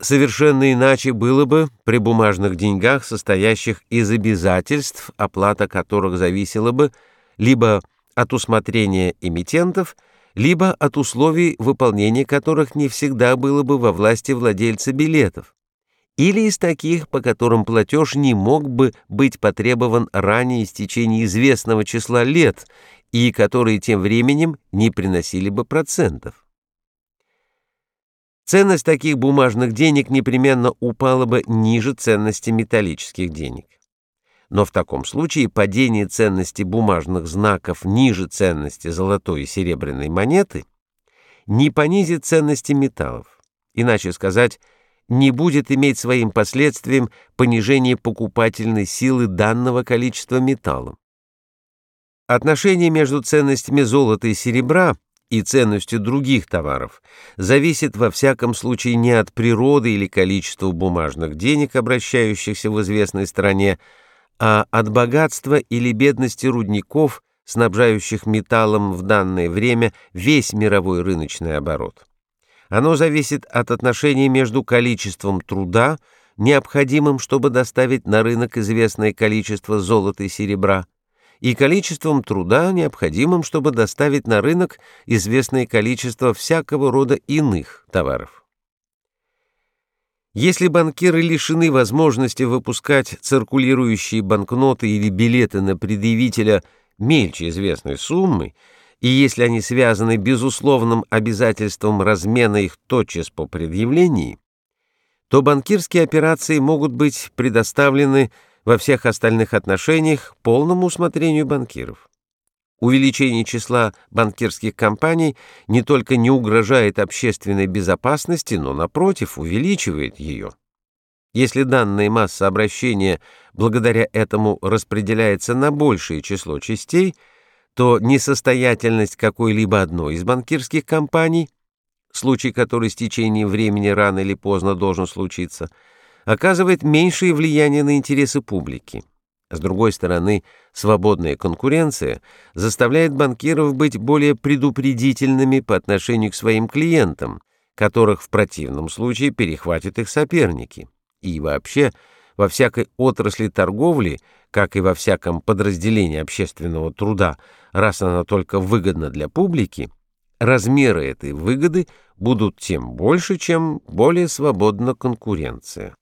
Совершенно иначе было бы при бумажных деньгах, состоящих из обязательств, оплата которых зависела бы либо от усмотрения эмитентов, либо от условий, выполнения которых не всегда было бы во власти владельца билетов, или из таких, по которым платеж не мог бы быть потребован ранее истечения известного числа лет и которые тем временем не приносили бы процентов. Ценность таких бумажных денег непременно упала бы ниже ценности металлических денег. Но в таком случае падение ценности бумажных знаков ниже ценности золотой и серебряной монеты не понизит ценности металлов. Иначе сказать, не будет иметь своим последствием понижение покупательной силы данного количества металла. Отношение между ценностями золота и серебра – и ценностью других товаров зависит во всяком случае не от природы или количества бумажных денег, обращающихся в известной стране, а от богатства или бедности рудников, снабжающих металлом в данное время весь мировой рыночный оборот. Оно зависит от отношения между количеством труда, необходимым, чтобы доставить на рынок известное количество золота и серебра, и количеством труда, необходимым, чтобы доставить на рынок известное количество всякого рода иных товаров. Если банкиры лишены возможности выпускать циркулирующие банкноты или билеты на предъявителя мельче известной суммы, и если они связаны безусловным обязательством размена их тотчас по предъявлении, то банкирские операции могут быть предоставлены во всех остальных отношениях полному усмотрению банкиров. Увеличение числа банкирских компаний не только не угрожает общественной безопасности, но, напротив, увеличивает ее. Если данная масса обращения благодаря этому распределяется на большее число частей, то несостоятельность какой-либо одной из банкирских компаний, случай который с течением времени рано или поздно должен случиться – оказывает меньшее влияние на интересы публики. С другой стороны, свободная конкуренция заставляет банкиров быть более предупредительными по отношению к своим клиентам, которых в противном случае перехватят их соперники. И вообще, во всякой отрасли торговли, как и во всяком подразделении общественного труда, раз она только выгодна для публики, размеры этой выгоды будут тем больше, чем более свободна конкуренция.